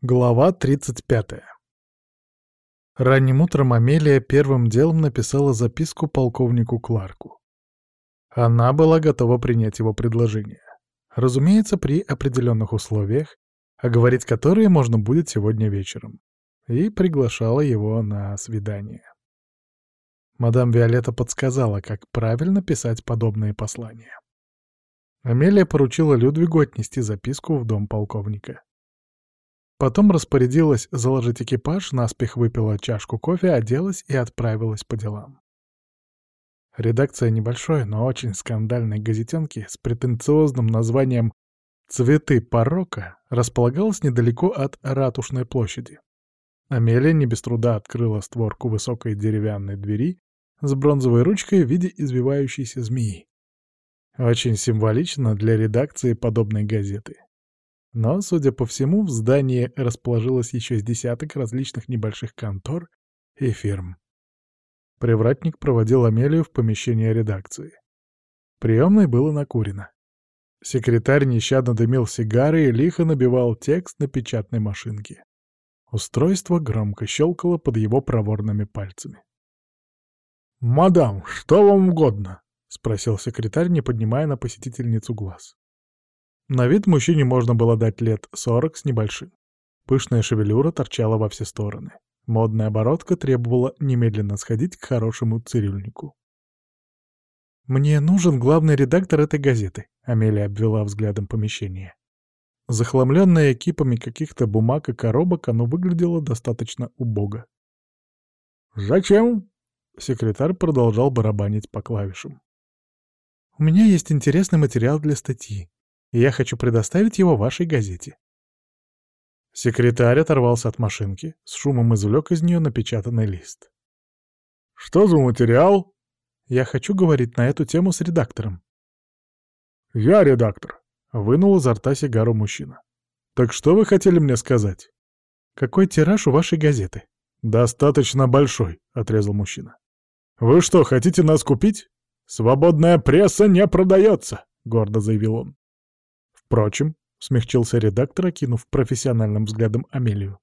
Глава 35. Ранним утром Амелия первым делом написала записку полковнику Кларку. Она была готова принять его предложение. Разумеется, при определенных условиях, оговорить которые можно будет сегодня вечером. И приглашала его на свидание. Мадам Виолетта подсказала, как правильно писать подобные послания. Амелия поручила Людвигу отнести записку в дом полковника. Потом распорядилась заложить экипаж, наспех выпила чашку кофе, оделась и отправилась по делам. Редакция небольшой, но очень скандальной газетенки с претенциозным названием «Цветы порока» располагалась недалеко от Ратушной площади. Амелия не без труда открыла створку высокой деревянной двери с бронзовой ручкой в виде извивающейся змеи. Очень символично для редакции подобной газеты. Но, судя по всему, в здании расположилось еще с десяток различных небольших контор и фирм. Привратник проводил Амелию в помещение редакции. Приемной было накурено. Секретарь нещадно дымил сигары и лихо набивал текст на печатной машинке. Устройство громко щелкало под его проворными пальцами. «Мадам, что вам угодно?» — спросил секретарь, не поднимая на посетительницу глаз. На вид мужчине можно было дать лет сорок с небольшим. Пышная шевелюра торчала во все стороны. Модная оборотка требовала немедленно сходить к хорошему цирюльнику. «Мне нужен главный редактор этой газеты», — Амелия обвела взглядом помещение. Захламленное экипами каких-то бумаг и коробок, оно выглядело достаточно убого. «Зачем?» — секретарь продолжал барабанить по клавишам. «У меня есть интересный материал для статьи я хочу предоставить его вашей газете». Секретарь оторвался от машинки, с шумом извлек из нее напечатанный лист. «Что за материал?» «Я хочу говорить на эту тему с редактором». «Я редактор», — вынул изо рта сигару мужчина. «Так что вы хотели мне сказать?» «Какой тираж у вашей газеты?» «Достаточно большой», — отрезал мужчина. «Вы что, хотите нас купить?» «Свободная пресса не продается», — гордо заявил он. Впрочем, — смягчился редактор, окинув профессиональным взглядом Амелию.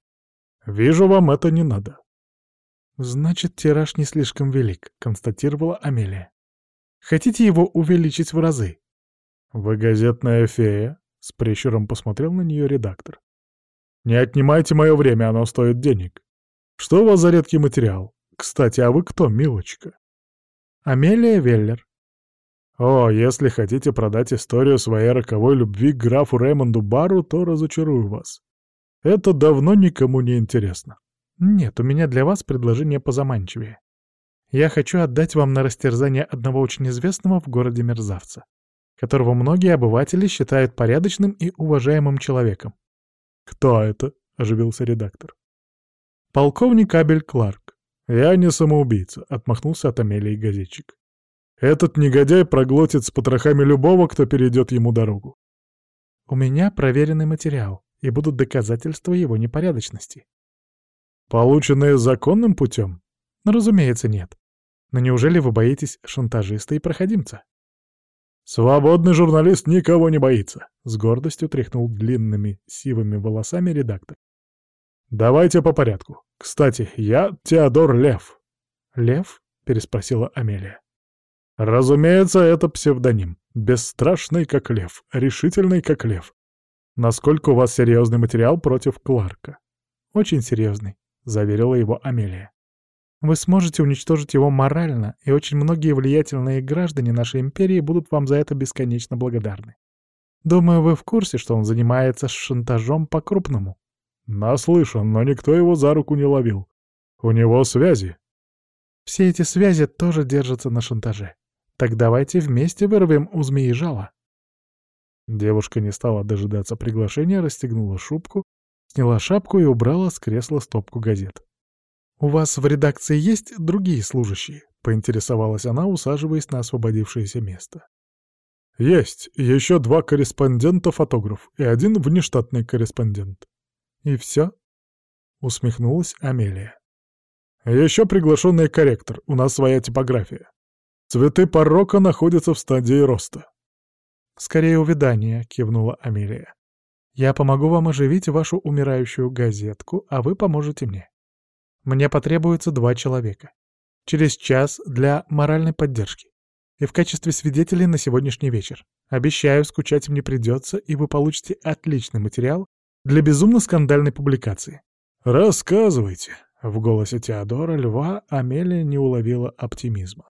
«Вижу, вам это не надо». «Значит, тираж не слишком велик», — констатировала Амелия. «Хотите его увеличить в разы?» «Вы газетная фея?» — с прищуром посмотрел на нее редактор. «Не отнимайте мое время, оно стоит денег. Что у вас за редкий материал? Кстати, а вы кто, милочка?» «Амелия Веллер», о, если хотите продать историю своей роковой любви к графу Рэймонду Бару, то разочарую вас. Это давно никому не интересно. Нет, у меня для вас предложение позаманчивее. Я хочу отдать вам на растерзание одного очень известного в городе мерзавца, которого многие обыватели считают порядочным и уважаемым человеком. «Кто это?» — оживился редактор. «Полковник Абель Кларк. Я не самоубийца», — отмахнулся от Амелии газетчик. Этот негодяй проглотит с потрохами любого, кто перейдет ему дорогу. У меня проверенный материал, и будут доказательства его непорядочности. Полученные законным путем? Ну, разумеется, нет. Но неужели вы боитесь шантажиста и проходимца? Свободный журналист никого не боится, с гордостью тряхнул длинными сивыми волосами редактор. Давайте по порядку. Кстати, я Теодор Лев. Лев? переспросила Амелия. Разумеется, это псевдоним. Бесстрашный, как лев, решительный, как лев. Насколько у вас серьезный материал против Кларка? Очень серьезный, заверила его Амелия. Вы сможете уничтожить его морально, и очень многие влиятельные граждане нашей империи будут вам за это бесконечно благодарны. Думаю, вы в курсе, что он занимается шантажом по-крупному. Наслышан, но никто его за руку не ловил. У него связи. Все эти связи тоже держатся на шантаже. Так давайте вместе вырвем у змеи жало. Девушка не стала дожидаться приглашения, расстегнула шубку, сняла шапку и убрала с кресла стопку газет. «У вас в редакции есть другие служащие?» — поинтересовалась она, усаживаясь на освободившееся место. «Есть. Еще два корреспондента-фотограф и один внештатный корреспондент». «И все?» — усмехнулась Амелия. «Еще приглашенный корректор. У нас своя типография. Цветы порока находятся в стадии роста. «Скорее увядание», — кивнула Амелия. Я помогу вам оживить вашу умирающую газетку, а вы поможете мне. Мне потребуется два человека. Через час для моральной поддержки. И в качестве свидетелей на сегодняшний вечер. Обещаю, скучать им не придется, и вы получите отличный материал для безумно скандальной публикации. «Рассказывайте», — в голосе Теодора Льва Амелия не уловила оптимизма.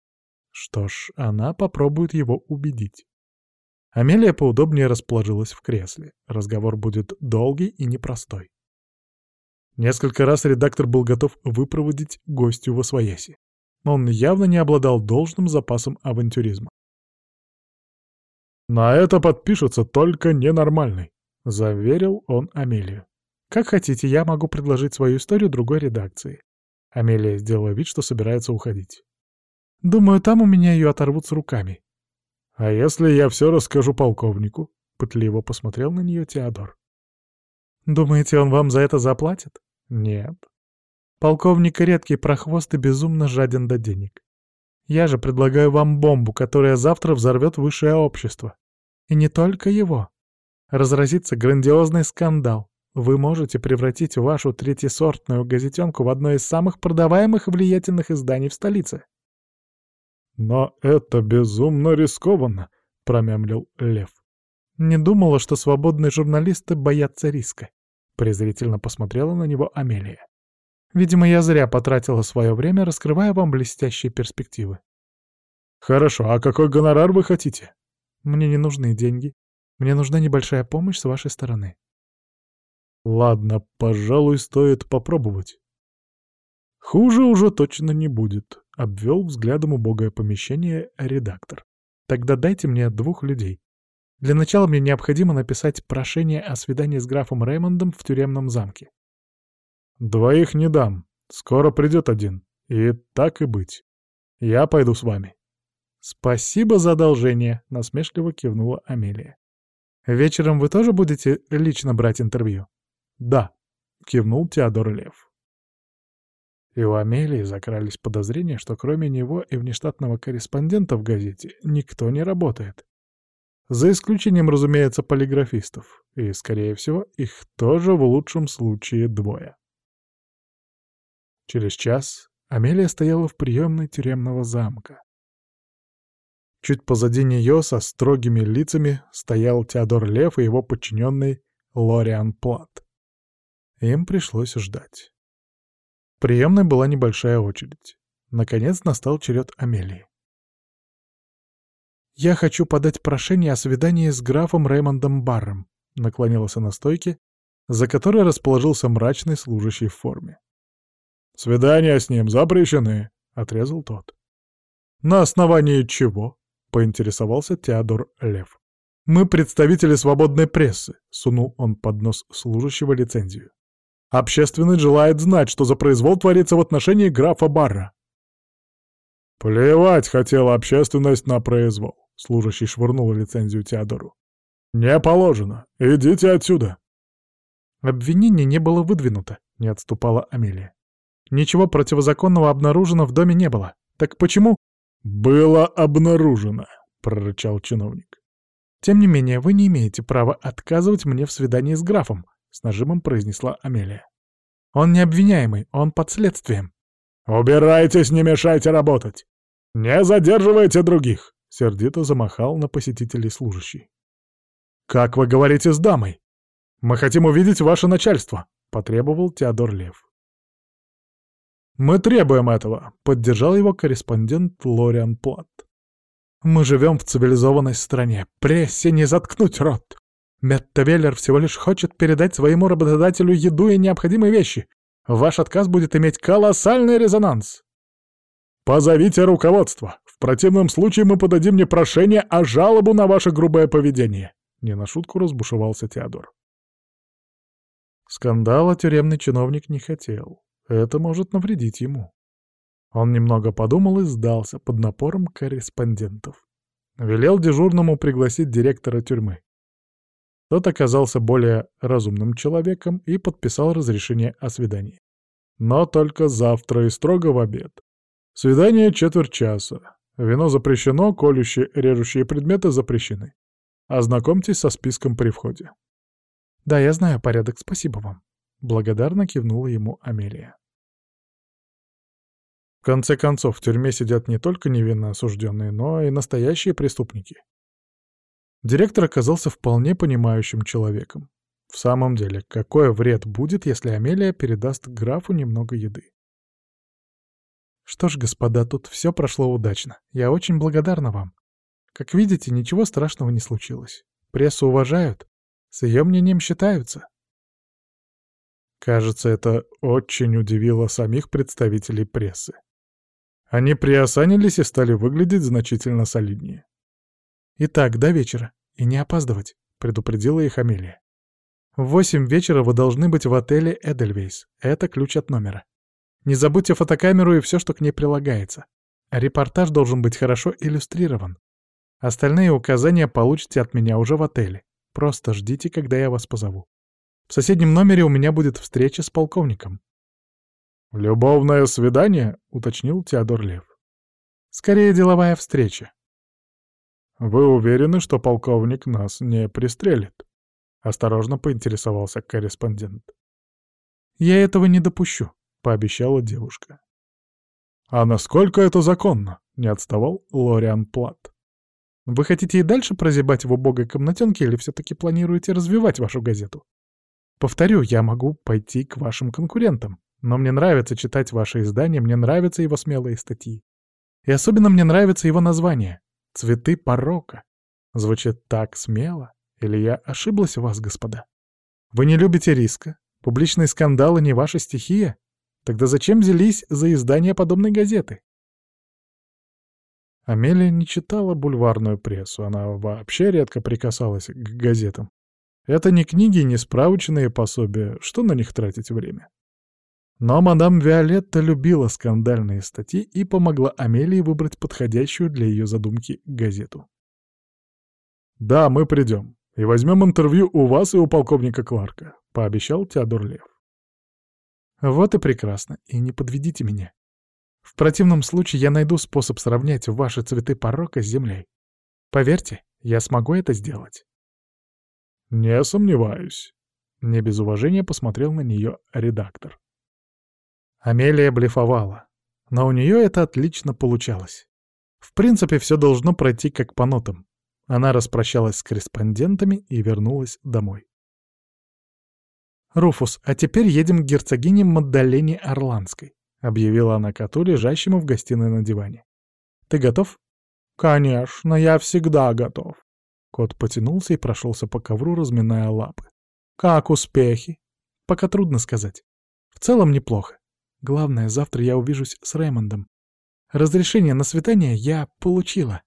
Что ж, она попробует его убедить. Амелия поудобнее расположилась в кресле. Разговор будет долгий и непростой. Несколько раз редактор был готов выпроводить гостю во свояси. Но он явно не обладал должным запасом авантюризма. «На это подпишется только ненормальный», — заверил он Амелию. «Как хотите, я могу предложить свою историю другой редакции». Амелия сделала вид, что собирается уходить. Думаю, там у меня ее оторвут с руками. А если я все расскажу полковнику? Пытливо посмотрел на нее Теодор. Думаете, он вам за это заплатит? Нет. Полковник редкий прохвост и безумно жаден до денег. Я же предлагаю вам бомбу, которая завтра взорвет высшее общество. И не только его. Разразится грандиозный скандал. Вы можете превратить вашу третьесортную газетенку в одно из самых продаваемых влиятельных изданий в столице. «Но это безумно рискованно», — промямлил Лев. «Не думала, что свободные журналисты боятся риска», — презрительно посмотрела на него Амелия. «Видимо, я зря потратила свое время, раскрывая вам блестящие перспективы». «Хорошо, а какой гонорар вы хотите?» «Мне не нужны деньги. Мне нужна небольшая помощь с вашей стороны». «Ладно, пожалуй, стоит попробовать». «Хуже уже точно не будет», — обвел взглядом убогое помещение редактор. «Тогда дайте мне двух людей. Для начала мне необходимо написать прошение о свидании с графом Реймондом в тюремном замке». «Двоих не дам. Скоро придет один. И так и быть. Я пойду с вами». «Спасибо за одолжение», — насмешливо кивнула Амелия. «Вечером вы тоже будете лично брать интервью?» «Да», — кивнул Теодор Лев. И у Амелии закрались подозрения, что кроме него и внештатного корреспондента в газете никто не работает. За исключением, разумеется, полиграфистов. И, скорее всего, их тоже в лучшем случае двое. Через час Амелия стояла в приемной тюремного замка. Чуть позади нее со строгими лицами стоял Теодор Лев и его подчиненный Лориан Плат. Им пришлось ждать. Приемной была небольшая очередь. Наконец настал черед Амелии. «Я хочу подать прошение о свидании с графом Реймондом Барром», наклонился на стойке, за которой расположился мрачный служащий в форме. «Свидания с ним запрещены», — отрезал тот. «На основании чего?» — поинтересовался Теодор Лев. «Мы представители свободной прессы», — сунул он под нос служащего лицензию. Общественность желает знать, что за произвол творится в отношении графа Барра. «Плевать хотела общественность на произвол», — служащий швырнул лицензию Теодору. «Не положено. Идите отсюда». Обвинение не было выдвинуто, — не отступала Амелия. Ничего противозаконного обнаружено в доме не было. Так почему... «Было обнаружено», — прорычал чиновник. «Тем не менее, вы не имеете права отказывать мне в свидании с графом», с нажимом произнесла Амелия. «Он не обвиняемый, он под следствием». «Убирайтесь, не мешайте работать! Не задерживайте других!» — сердито замахал на посетителей служащий. «Как вы говорите с дамой? Мы хотим увидеть ваше начальство!» — потребовал Теодор Лев. «Мы требуем этого», — поддержал его корреспондент Лориан Плат. «Мы живем в цивилизованной стране. Прессе не заткнуть рот. Меттавеллер всего лишь хочет передать своему работодателю еду и необходимые вещи. Ваш отказ будет иметь колоссальный резонанс. Позовите руководство. В противном случае мы подадим не прошение, а жалобу на ваше грубое поведение. Не на шутку разбушевался Теодор. Скандала тюремный чиновник не хотел. Это может навредить ему. Он немного подумал и сдался под напором корреспондентов. Велел дежурному пригласить директора тюрьмы. Тот оказался более разумным человеком и подписал разрешение о свидании. Но только завтра и строго в обед. Свидание четверть часа. Вино запрещено, колющие, режущие предметы запрещены. Ознакомьтесь со списком при входе. «Да, я знаю порядок, спасибо вам», — благодарно кивнула ему Амелия. В конце концов, в тюрьме сидят не только невинно осужденные, но и настоящие преступники. Директор оказался вполне понимающим человеком. В самом деле, какой вред будет, если Амелия передаст графу немного еды? Что ж, господа, тут все прошло удачно. Я очень благодарна вам. Как видите, ничего страшного не случилось. Прессу уважают, с ее мнением считаются. Кажется, это очень удивило самих представителей прессы. Они приосанились и стали выглядеть значительно солиднее. «Итак, до вечера. И не опаздывать», — предупредила их Амелия. «В восемь вечера вы должны быть в отеле «Эдельвейс». Это ключ от номера. Не забудьте фотокамеру и все, что к ней прилагается. Репортаж должен быть хорошо иллюстрирован. Остальные указания получите от меня уже в отеле. Просто ждите, когда я вас позову. В соседнем номере у меня будет встреча с полковником». «Любовное свидание?» — уточнил Теодор Лев. «Скорее деловая встреча. «Вы уверены, что полковник нас не пристрелит?» — осторожно поинтересовался корреспондент. «Я этого не допущу», — пообещала девушка. «А насколько это законно?» — не отставал Лориан Плат. «Вы хотите и дальше прозябать в убогой комнатенке или все-таки планируете развивать вашу газету? Повторю, я могу пойти к вашим конкурентам, но мне нравится читать ваши издания, мне нравятся его смелые статьи. И особенно мне нравится его название Цветы порока. Звучит так смело. Или я ошиблась у вас, господа? Вы не любите риска? Публичные скандалы не ваша стихия? Тогда зачем взялись за издание подобной газеты? Амелия не читала бульварную прессу, она вообще редко прикасалась к газетам. Это не книги, не справочные пособия, что на них тратить время? Но мадам Виолетта любила скандальные статьи и помогла Амелии выбрать подходящую для ее задумки газету. «Да, мы придем. И возьмем интервью у вас и у полковника Кларка», — пообещал Теодор Лев. «Вот и прекрасно. И не подведите меня. В противном случае я найду способ сравнять ваши цветы порока с землей. Поверьте, я смогу это сделать». «Не сомневаюсь», — не без уважения посмотрел на нее редактор. Амелия блефовала, но у нее это отлично получалось. В принципе, все должно пройти как по нотам. Она распрощалась с корреспондентами и вернулась домой. «Руфус, а теперь едем к герцогине Маддалене Орландской», — объявила она коту, лежащему в гостиной на диване. «Ты готов?» «Конечно, я всегда готов». Кот потянулся и прошелся по ковру, разминая лапы. «Как успехи?» «Пока трудно сказать. В целом неплохо. Главное, завтра я увижусь с Рэймондом. Разрешение на свидание я получила.